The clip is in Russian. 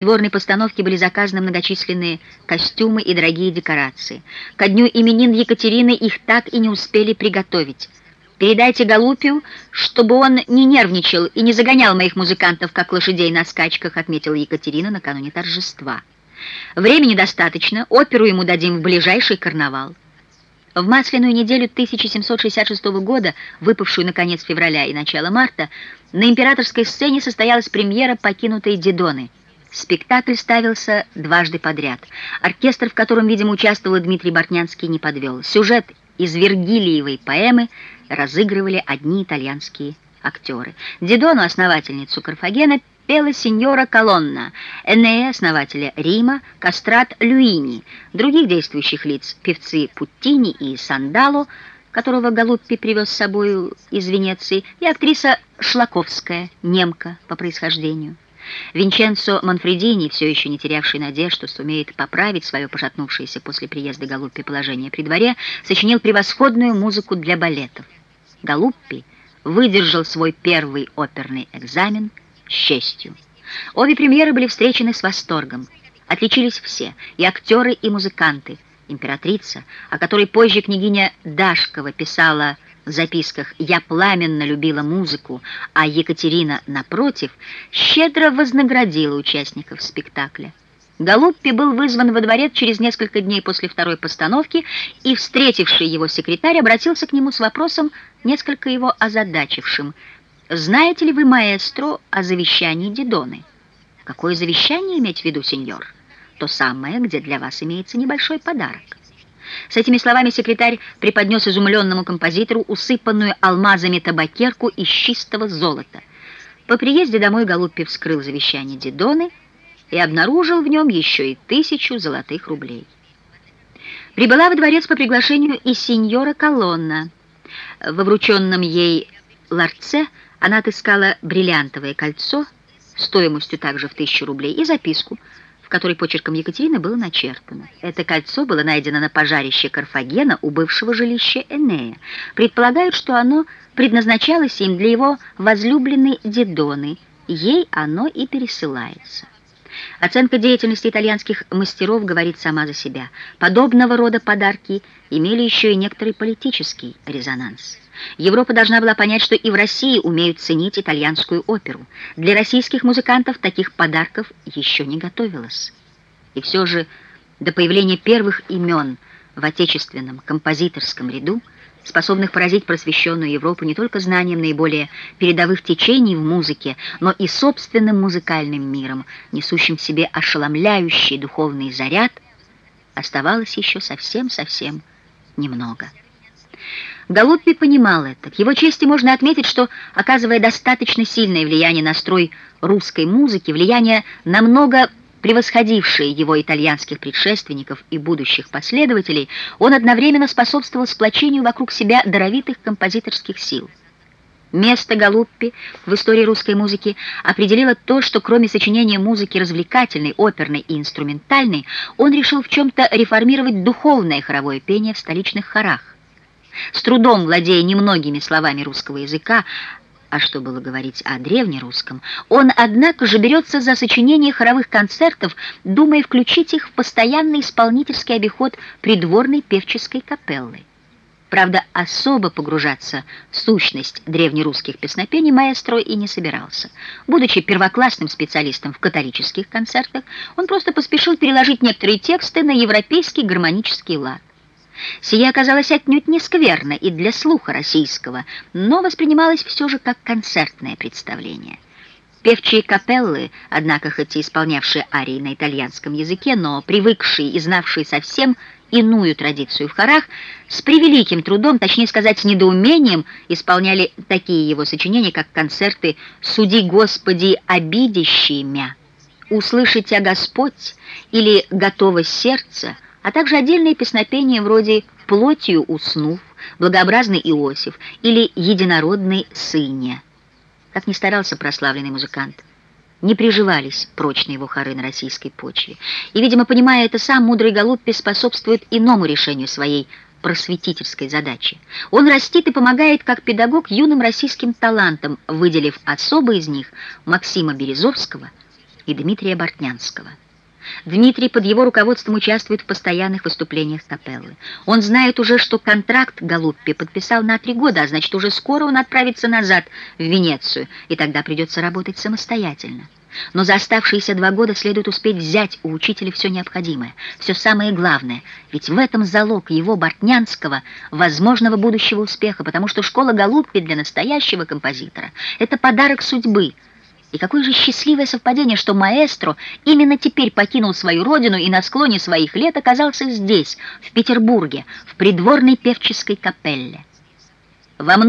придворной постановке были заказаны многочисленные костюмы и дорогие декорации. Ко дню именин Екатерины их так и не успели приготовить. Передайте Галупию, чтобы он не нервничал и не загонял моих музыкантов, как лошадей на скачках, отметила Екатерина накануне торжества. Времени достаточно, оперу ему дадим в ближайший карнавал. В масляную неделю 1766 года, выпавшую на конец февраля и начало марта, на императорской сцене состоялась премьера «Покинутой Дидоны». Спектакль ставился дважды подряд. Оркестр, в котором, видимо, участвовал Дмитрий Бортнянский, не подвел. Сюжет из Вергилиевой поэмы разыгрывали одни итальянские актеры. Дидону, основательницу Карфагена, пела сеньора Колонна, Энея, основателя Рима, Кастрат Люини, других действующих лиц, певцы Путтини и Сандало, которого Галуппи привез с собой из Венеции, и актриса Шлаковская, немка по происхождению. Винченцо Манфредини, все еще не терявший надежд, что сумеет поправить свое пошатнувшееся после приезда Галуппи положение при дворе, сочинил превосходную музыку для балетов. Галуппи выдержал свой первый оперный экзамен с честью. Обе премьеры были встречены с восторгом. Отличились все, и актеры, и музыканты. Императрица, о которой позже княгиня Дашкова писала в записках «Я пламенно любила музыку», а Екатерина, напротив, щедро вознаградила участников спектакля. Галуппи был вызван во дворец через несколько дней после второй постановки, и встретивший его секретарь обратился к нему с вопросом, несколько его озадачившим. «Знаете ли вы, маэстро, о завещании Дидоны?» «Какое завещание иметь в виду, сеньор?» «То самое, где для вас имеется небольшой подарок». С этими словами секретарь преподнес изумленному композитору усыпанную алмазами табакерку из чистого золота. По приезде домой Голубпи вскрыл завещание Дидоны и обнаружил в нем еще и тысячу золотых рублей. Прибыла во дворец по приглашению и сеньора Колонна. Во врученном ей ларце она отыскала бриллиантовое кольцо стоимостью также в тысячу рублей и записку – в которой почерком Екатерины было начертано. Это кольцо было найдено на пожарище Карфагена у бывшего жилища Энея. Предполагают, что оно предназначалось им для его возлюбленной Дидоны. Ей оно и пересылается. Оценка деятельности итальянских мастеров говорит сама за себя. Подобного рода подарки имели еще и некоторый политический резонанс. Европа должна была понять, что и в России умеют ценить итальянскую оперу. Для российских музыкантов таких подарков еще не готовилось. И все же до появления первых имен в отечественном композиторском ряду, способных поразить просвещенную Европу не только знанием наиболее передовых течений в музыке, но и собственным музыкальным миром, несущим в себе ошеломляющий духовный заряд, оставалось еще совсем-совсем немного. Галуппи понимал это. К его чести можно отметить, что, оказывая достаточно сильное влияние на строй русской музыки, влияние намного превосходившее его итальянских предшественников и будущих последователей, он одновременно способствовал сплочению вокруг себя даровитых композиторских сил. Место Галуппи в истории русской музыки определило то, что кроме сочинения музыки развлекательной, оперной и инструментальной, он решил в чем-то реформировать духовное хоровое пение в столичных хорах. С трудом владея немногими словами русского языка, а что было говорить о древнерусском, он, однако же, берется за сочинение хоровых концертов, думая включить их в постоянный исполнительский обиход придворной певческой капеллы. Правда, особо погружаться в сущность древнерусских песнопений маэстро и не собирался. Будучи первоклассным специалистом в католических концертах, он просто поспешил переложить некоторые тексты на европейский гармонический лад. Сие оказалось отнюдь не скверно и для слуха российского, но воспринималось все же как концертное представление. Певчие капеллы, однако, хоть и исполнявшие арии на итальянском языке, но привыкшие и знавшие совсем иную традицию в хорах, с превеликим трудом, точнее сказать, с недоумением, исполняли такие его сочинения, как концерты «Суди, Господи, обидящие мя», «Услышите, Господь» или «Готово сердце», а также отдельные песнопения вроде «Плотью уснув», «Благообразный Иосиф» или «Единородный сыне». Как ни старался прославленный музыкант, не приживались прочные его хоры на российской почве. И, видимо, понимая это сам, мудрый Голубпи способствует иному решению своей просветительской задачи. Он растит и помогает как педагог юным российским талантам, выделив особо из них Максима Березовского и Дмитрия Бортнянского. Дмитрий под его руководством участвует в постоянных выступлениях капеллы. Он знает уже, что контракт Галуппи подписал на три года, а значит, уже скоро он отправится назад в Венецию, и тогда придется работать самостоятельно. Но за оставшиеся два года следует успеть взять у учителя все необходимое, все самое главное, ведь в этом залог его, Бортнянского, возможного будущего успеха, потому что школа Галуппи для настоящего композитора — это подарок судьбы — и какое же счастливое совпадение, что маэстро именно теперь покинул свою родину и на склоне своих лет оказался здесь, в Петербурге, в придворной певческой капелле. Во